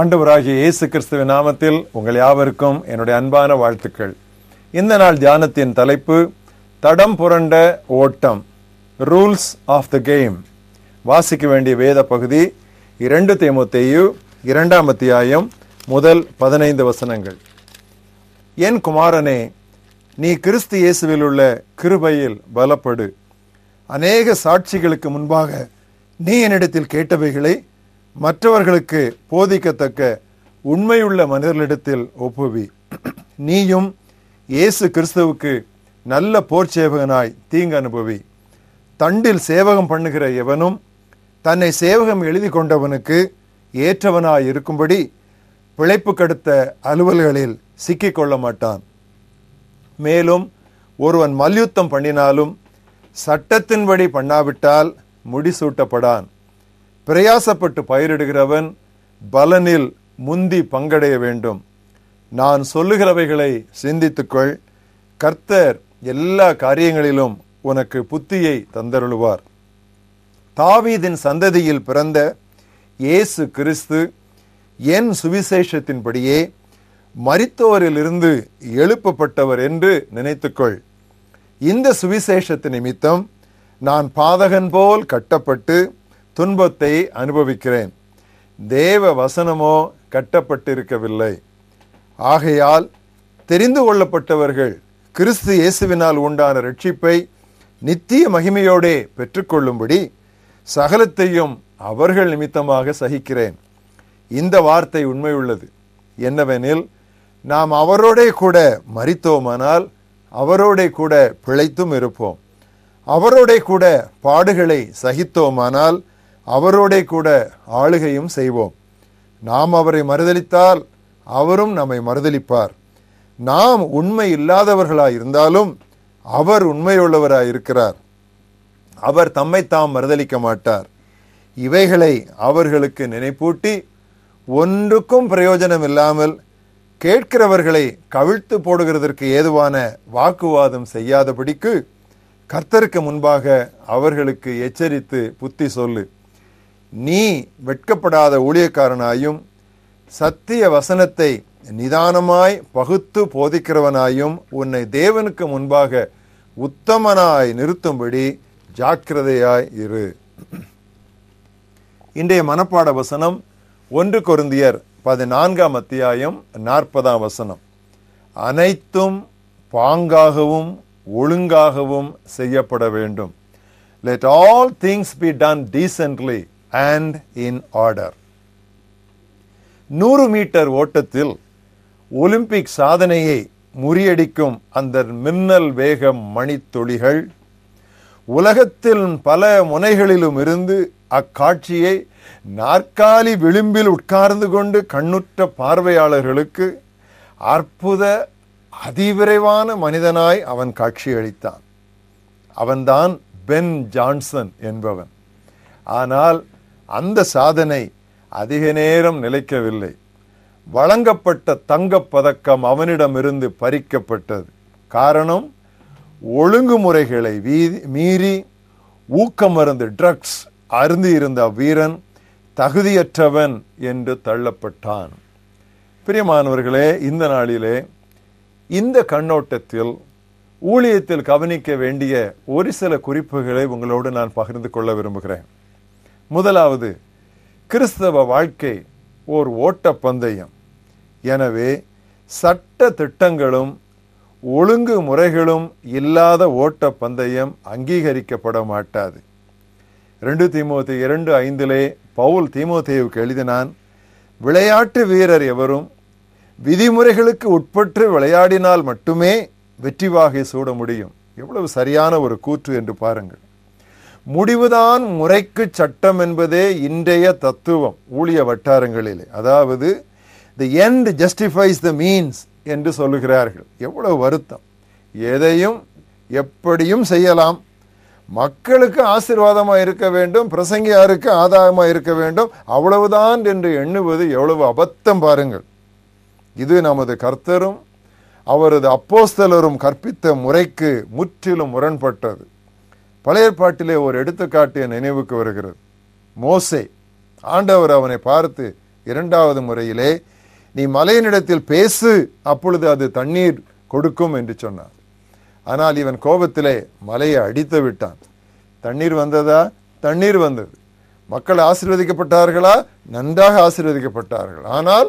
ஆண்டவராகிய இயேசு கிறிஸ்துவின் நாமத்தில் உங்கள் யாவருக்கும் என்னுடைய அன்பான வாழ்த்துக்கள். இந்த நாள் தியானத்தின் தலைப்பு தடம் புரண்ட ஓட்டம் ரூல்ஸ் ஆஃப் த கேம் வாசிக்க வேண்டிய வேத பகுதி இரண்டு தேமுத்தையு இரண்டாம் அத்தியாயம் முதல் பதினைந்து வசனங்கள். என் குமாரனே நீ கிறிஸ்து இயேசுவில் உள்ள கிருபையில் பலப்படு. அநேக சாட்சிகளுக்கு முன்பாக நீ என்னிடத்தில் கேட்டவைகளை மற்றவர்களுக்கு போதிக்கத்தக்க உண்மையுள்ள மனிதர்களிடத்தில் ஒப்புவி. நீயும் இயேசு கிறிஸ்துவுக்கு நல்ல போர் சேவகனாய் தீங்கு அனுபவி. தண்டில் சேவகம் பண்ணுகிற எவனும் தன்னை சேவகம் எழுதி கொண்டவனுக்கு ஏற்றவனாய் இருக்கும்படி பிழைப்பு கடுத்த அலுவல்களில் சிக்கிக் கொள்ள மாட்டான். மேலும் ஒருவன் மல்யுத்தம் பண்ணினாலும் சட்டத்தின்படி பண்ணாவிட்டால் முடிசூட்டப்படான். பிரயாசப்பட்டு பயிரிடுகிறவன் பலனில் முந்தி பங்கடைய வேண்டும். நான் சொல்லுகிறவைகளை சிந்தித்துக்கொள். கர்த்தர் எல்லா காரியங்களிலும் உனக்கு புத்தியை தந்தருளுவார். தாவீதின் சந்ததியில் பிறந்த இயேசு கிறிஸ்து என் சுவிசேஷத்தின்படியே மரித்தோரிலிருந்து எழுப்பப்பட்டவர் என்று நினைத்துக்கொள். இந்த சுவிசேஷத்து நிமித்தம் நான் பாதகன் போல் கட்டப்பட்டு துன்பத்தை அனுபவிக்கிறேன். தேவ வசனமோ கட்டப்பட்டிருக்கவில்லை. ஆகையால் தெரிந்து கொள்ளப்பட்டவர்கள் கிறிஸ்து இயேசுவினால் உண்டான ரட்சிப்பை நித்திய மகிமையோடே பெற்றுக்கொள்ளும்படி சகலத்தையும் அவர்கள் நிமித்தமாக சகிக்கிறேன். இந்த வார்த்தை உண்மையுள்ளது. என்னவெனில் நாம் அவரோடே கூட மறித்தோமானால் அவரோடே கூட பிழைத்தும் இருப்போம். அவரோடே கூட பாடுகளை சகித்தோமானால் அவரோடே கூட ஆளுகையும் செய்வோம். நாம் அவரை மறுதலித்தால் அவரும் நம்மை மறுதலிப்பார். நாம் உண்மை இல்லாதவர்களாய் இருந்தாலும் அவர் உண்மையுள்ளவராய் இருக்கிறார். அவர் தம்மை தாம் மறுதலிக்க மாட்டார். இவைகளை அவர்களுக்கு நினைப்பூட்டி ஒன்றுக்கும் பிரயோஜனம் இல்லாமல் கேட்கிறவர்களை கவிழ்த்து போடுகிறதற்கு ஏதுவான வாக்குவாதம் செய்யாதபடிக்கு கர்த்தருக்கு முன்பாக அவர்களுக்கு எச்சரித்து புத்தி சொல்லு. நீ வெட்கப்படாத ஊழியக்காரனாயும் சத்திய வசனத்தை நிதானமாய் பகுத்து போதிக்கிறவனாயும் உன்னை தேவனுக்கு முன்பாக உத்தமனாய் நிறுத்தும்படி ஜாக்கிரதையாய் இரு. இன்றைய மனப்பாட வசனம் ஒன்று கொருந்தியர் பதினான்காம் அத்தியாயம் நாற்பதாம் வசனம். அனைத்தும் பாங்காகவும் ஒழுங்காகவும் செய்யப்பட வேண்டும். Let all things be done decently and in order நூறு மீட்டர் ஓட்டத்தில் ஒலிம்பிக் சாதனையை முறியடிக்கும் அந்த மின்னல் வேக மணித்துளிகள் உலகத்தில் பல முனைகளிலும் இருந்து அக்காட்சியை நாற்காலி விளிம்பில் உட்கார்ந்து கொண்டு கண்ணுற்ற பார்வையாளர்களுக்கு அற்புத அதிவிரைவான மனிதனாய் அவன் காட்சியளித்தான். அவன்தான் பென் ஜான்சன் என்பவன். ஆனால் அந்த சாதனை அதிக நேரம் நிலைக்கவில்லை. வழங்கப்பட்ட தங்கப் பதக்கம் அவனிடமிருந்து பறிக்கப்பட்டது. காரணம் ஒழுங்குமுறைகளை மீறி ஊக்கமருந்து ட்ரக்ஸ் அருந்தியிருந்த வீரன் தகுதியற்றவன் என்று தள்ளப்பட்டான். பிரியமானவர்களே இந்த நாளிலே இந்த கண்ணோட்டத்தில் ஊழியத்தில் கவனிக்க வேண்டிய ஒரு சில குறிப்புகளை உங்களோடு நான் பகிர்ந்து கொள்ள விரும்புகிறேன். முதலாவது கிறிஸ்தவ வாழ்க்கை ஓர் ஓட்ட பந்தயம் எனவே சட்ட திட்டங்களும் ஒழுங்கு முறைகளும் இல்லாத ஓட்ட பந்தயம் அங்கீகரிக்கப்பட மாட்டாது. ரெண்டு தீமோத்தி இரண்டு ஐந்திலே பவுல் தீமோத்தேவுக்கு எழுதினான் விளையாட்டு வீரர் எவரும் விதிமுறைகளுக்கு உட்பட்டு விளையாடினால் மட்டுமே வெற்றி வாகை சூட முடியும். எவ்வளவு சரியான ஒரு கூற்று என்று பாருங்கள். முடிவுதான் முறைக்கு சட்டம் என்பதே இன்றைய தத்துவம் ஊழிய வட்டாரங்களிலே. அதாவது the end justifies the means என்று சொல்லுகிறார்கள். எவ்வளவு வருத்தம். எதையும் எப்படியும் செய்யலாம். மக்களுக்கு ஆசீர்வாதமாக இருக்க வேண்டும். பிரசங்கியாருக்கு ஆதாயமாக இருக்க வேண்டும். அவ்வளவுதான் என்று எண்ணுவது எவ்வளவு அபத்தம் பாருங்கள். இது நமது கர்த்தரும் அவரது அப்போஸ்தலரும் கற்பித்த முறைக்கு முற்றிலும் முரண்பட்டது. பழைய பாட்டிலே ஒரு எடுத்துக்காட்டு நினைவுக்கு வருகிறது. மோசே ஆண்டவர் அவனை பார்த்து இரண்டாவது முறையிலே நீ மலையினிடத்தில் பேசு அப்பொழுது அது தண்ணீர் கொடுக்கும் என்று சொன்னார். ஆனால் இவன் கோபத்திலே மலையை அடித்து விட்டான். தண்ணீர் வந்ததா? தண்ணீர் வந்தது. மக்கள் ஆசீர்வதிக்கப்பட்டார்களா? நன்றாக ஆசீர்வதிக்கப்பட்டார்கள். ஆனால்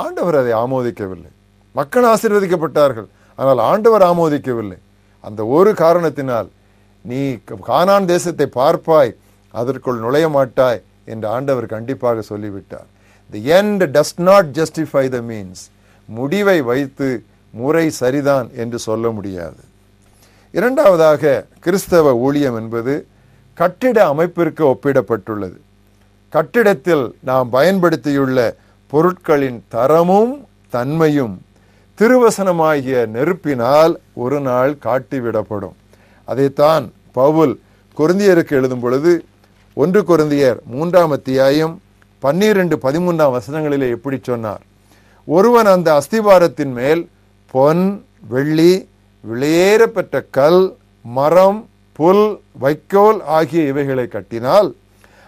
ஆண்டவர் அதை ஆமோதிக்கவில்லை. மக்கள் ஆசீர்வதிக்கப்பட்டார்கள். ஆனால் ஆண்டவர் ஆமோதிக்கவில்லை. அந்த ஒரு காரணத்தினால் நீ கானான் தேசத்தை பார்ப்பாய் அதற்குள் நுழைய மாட்டாய் என்று ஆண்டவர் கண்டிப்பாக சொல்லிவிட்டார். The end does not justify the means முடிவை வைத்து முறை சரிதான் என்று சொல்ல முடியாது. இரண்டாவதாக கிறிஸ்தவ ஊழியம் என்பது கட்டிட அமைப்பிற்கு ஒப்பிடப்பட்டுள்ளது. கட்டிடத்தில் நாம் பயன்படுத்தியுள்ள பொருட்களின் தரமும் தன்மையும் திருவசனமாகிய நெருப்பினால் ஒரு நாள் காட்டிவிடப்படும். அதைத்தான் பவுல் கொருந்தியருக்கு எழுதும் பொழுது ஒன்று கொருந்தியர் மூன்றாம் அத்தியாயம் பன்னிரண்டு பதிமூன்றாம் வசனங்களிலே எப்படி சொன்னார்? ஒருவன் அந்த அஸ்திவாரத்தின் மேல் பொன் வெள்ளி விளையேறப்பெற்ற கல் மரம் புல் வைக்கோல் ஆகிய இவைகளை கட்டினால்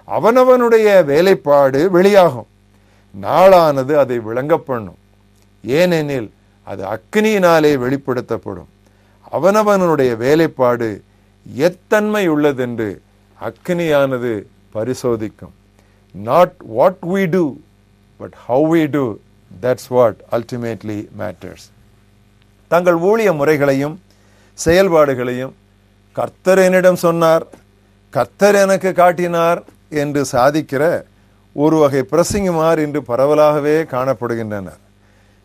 அவனவனுடைய வேலைப்பாடு வெளியாகும். நாளானது அதை விளங்க பண்ணும் ஏனெனில் அது அக்னியினாலே வெளிப்படுத்தப்படும். அவனவனுடைய வேலைப்பாடு எத்தன்மை உள்ளதென்று அக்னியானது பரிசோதிக்கும். Not what we do but how we do that's what ultimately matters தங்கள் ஊழிய முறைகளையும் செயல்பாடுகளையும் கர்த்தர் என்னிடம் சொன்னார் கர்த்தர் எனக்கு காட்டினார் என்று சாதிக்கிற ஒரு வகை பிரசிங்குமார் இன்று பரவலாகவே காணப்படுகின்றனர்.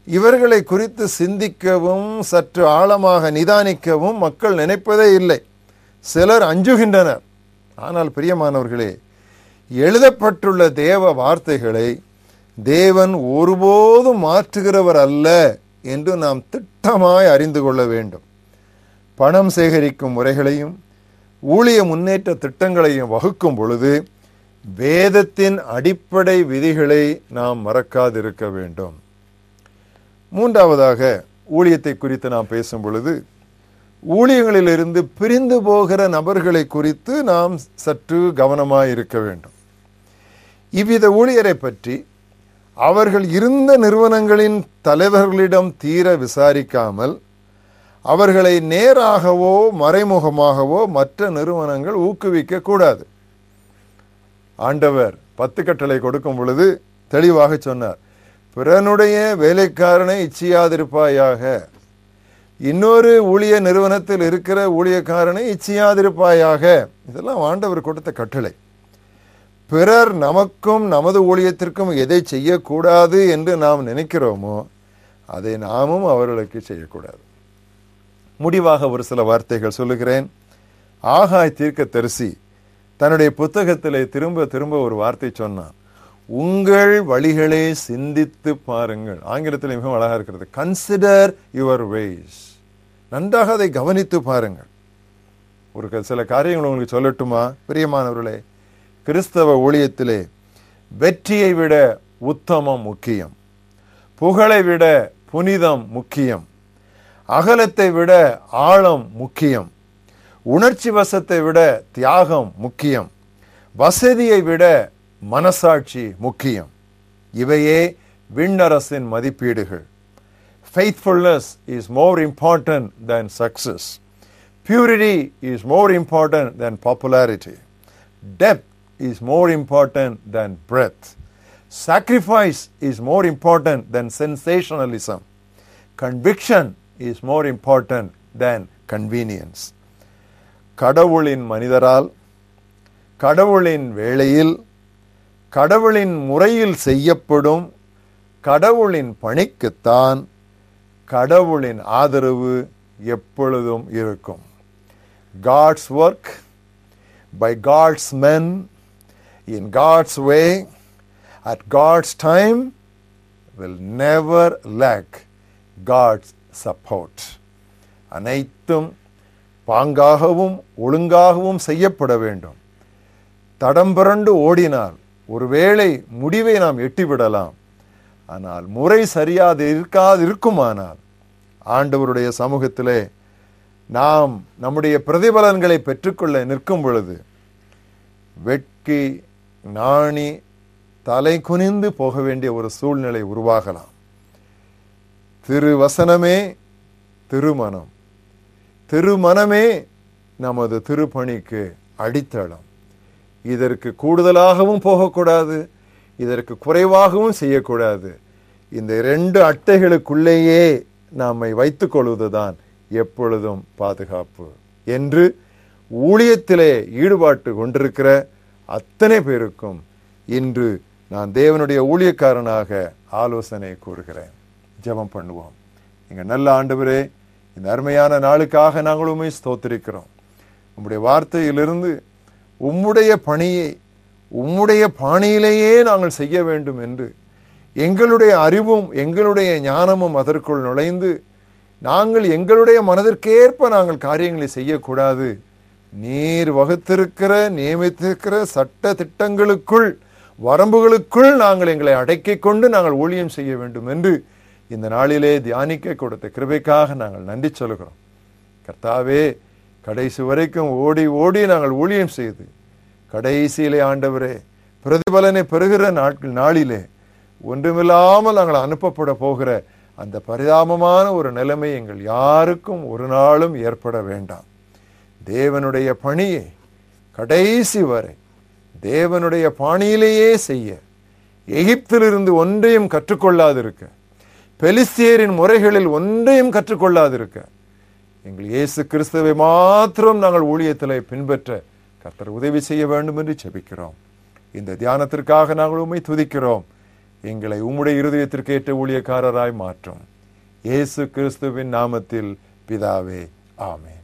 இவர்களை குறித்து சிந்திக்கவும் சற்று ஆழமாக நிதானிக்கவும் மக்கள் நினைப்பதே இல்லை. சிலர் அஞ்சுகின்றனர். ஆனால் பிரியமானவர்களே எழுதப்பட்டுள்ள தேவ வார்த்தைகளை தேவன் ஒருபோதும் மாற்றுகிறவர் அல்ல என்று நாம் திட்டமாய் அறிந்து கொள்ள வேண்டும். பணம் சேகரிக்கும் முறைகளையும் ஊழிய முன்னேற்ற திட்டங்களையும் வகுக்கும் பொழுது வேதத்தின் அடிப்படை விதிகளை நாம் மறக்காதிருக்க வேண்டும். மூன்றாவதாக ஊழியத்தை குறித்து நாம் பேசும் பொழுது ஊழியங்களிலிருந்து பிரிந்து போகிற நபர்களை குறித்து நாம் சற்று கவனமாக இருக்க வேண்டும். இவ்வித ஊழியரை பற்றி அவர்கள் இருந்த நிறுவனங்களின் தலைவர்களிடம் தீர விசாரிக்காமல் அவர்களை நேராகவோ மறைமுகமாகவோ மற்ற நிறுவனங்கள் ஊக்குவிக்க கூடாது. ஆண்டவர் பத்து கட்டளை கொடுக்கும் பொழுது தெளிவாக சொன்னார். பிறனுடைய வேலைக்காரனை இச்சியாதிருப்பாயாக. இன்னொரு ஊழிய நிறுவனத்தில் இருக்கிற ஊழியக்காரனை இச்சியாதிருப்பாயாக. இதெல்லாம் ஆண்டவர் கொடுத்த கட்டளை. பிறர் நமக்கும் நமது ஊழியத்திற்கும் எதை செய்யக்கூடாது என்று நாம் நினைக்கிறோமோ அதை நாமும் அவர்களுக்கு செய்யக்கூடாது. முடிவாக ஒரு சில வார்த்தைகள் சொல்லுகிறேன். ஆகாய் தீர்க்க தரிசி தன்னுடைய புத்தகத்தில் திரும்ப திரும்ப ஒரு வார்த்தை சொன்னான். உங்கள் வழிகளை சிந்தித்து பாருங்கள். ஆங்கிலத்தில் மிகவும் அழகாக இருக்கிறது. கன்சிடர் யுவர் வேஸ் நன்றாக அதை கவனித்து பாருங்கள். ஒரு சில காரியங்கள் உங்களுக்கு சொல்லட்டுமா? பிரியமானவர்களே கிறிஸ்தவ ஊழியத்திலே வெற்றியை விட உத்தமம் முக்கியம். புகழை விட புனிதம் முக்கியம். அகலத்தை விட ஆழம் முக்கியம். உணர்ச்சி வசத்தை விட தியாகம் முக்கியம். வசதியை விட மனசாட்சி முக்கியம் இவையே விண்ணரசின் மதிப்பீடுகள் faithfulness is more important than success purity is more important than popularity depth is more important than breadth sacrifice is more important than sensationalism conviction is more important than convenience கடவுளின் மனிதரால் கடவுளின் வேளையில் கடவுளின் முறையில் செய்யப்படும் கடவுளின் பணிக்குத்தான் கடவுளின் ஆதரவு எப்பொழுதும் இருக்கும். God's work by God's men in God's way at God's time will never lack God's support அனைத்தும் பாங்காகவும் ஒழுங்காகவும் செய்யப்பட வேண்டும். தடம்புரண்டு ஓடினால் ஒருவேளை முடிவை நாம் எட்டிவிடலாம். ஆனால் முறை சரியாது இருக்காது இருக்குமானால் ஆண்டவருடைய சமூகத்திலே நாம் நம்முடைய பிரதிபலன்களை பெற்றுக்கொள்ள நிற்கும் பொழுது வெட்கி நாணி தலை குனிந்து போக வேண்டிய ஒரு சூழ்நிலை உருவாகலாம். திருவசனமே திருமணம். திருமணமே நமது திருப்பணிக்கு அடித்தளம். இதற்கு கூடுதலாகவும் போகக்கூடாது இதற்கு குறைவாகவும் செய்யக்கூடாது. இந்த இரண்டு அட்டைகளுக்குள்ளேயே நம்மை வைத்துக் கொள்வதுதான் எப்பொழுதும் பாதுகாப்பு என்று ஊழியத்திலே ஈடுபாட்டு கொண்டிருக்கிற அத்தனை பேருக்கும் இன்று நான் தேவனுடைய ஊழியக்காரனாக ஆலோசனை கூறுகிறேன். ஜெபம் பண்ணுவோம். எங்கள் நல்ல ஆண்டவரே இந்த அருமையான நாளுக்காக நாங்கள் உண்மை ஸ்தோத்திரிக்கிறோம். வார்த்தையிலிருந்து உம்முடைய பணியை உம்முடைய பாணியிலேயே நாங்கள் செய்ய வேண்டும் என்று எங்களுடைய அறிவும் எங்களுடைய ஞானமும் அதற்குள் நுழைந்து நாங்கள் எங்களுடைய மனதிற்கேற்ப நாங்கள் காரியங்களை செய்யக்கூடாது. நீர் வகுத்திருக்கிற நியமித்திருக்கிற சட்ட திட்டங்களுக்குள் வரம்புகளுக்குள் நாங்கள் எங்களை அடக்கிக் கொண்டு நாங்கள் ஊழியம் செய்ய வேண்டும் என்று இந்த நாளிலே தியானிக்க கொடுத்த கிருபைக்காக நாங்கள் நன்றி சொல்கிறோம் கர்த்தாவே கடைசி வரைக்கும் ஓடி ஓடி நாங்கள் ஊழியம் செய்து கடைசியிலே ஆண்டவரே பிரதிபலனை பெறுகிற நாட்கள் நாளிலே ஒன்றுமில்லாமல் நாங்கள் அனுப்பப்பட போகிற அந்த பரிதாபமான ஒரு நிலைமை எங்கள் யாருக்கும் ஒரு நாளும் ஏற்பட வேண்டாம். தேவனுடைய பணியை கடைசி வரை தேவனுடைய பாணியிலேயே செய்ய எகிப்திலிருந்து ஒன்றையும் கற்றுக்கொள்ளாதிருக்க பெலிஸ்தியரின் முறைகளில் ஒன்றையும் கற்றுக்கொள்ளாதிருக்க எங்கள் இயேசு கிறிஸ்துவை மாத்திரம் நாங்கள் ஊழியத்தில் பின்பற்ற கர்த்தர் உதவி செய்ய வேண்டும் என்று செபிக்கிறோம் இந்த தியானத்திற்காக நாங்கள் உண்மை துதிக்கிறோம். எங்களை உம்முடைய இருதயத்திற்கு ஏற்ற ஊழியக்காரராய் மாற்றும். இயேசு கிறிஸ்துவின் நாமத்தில் பிதாவே ஆமே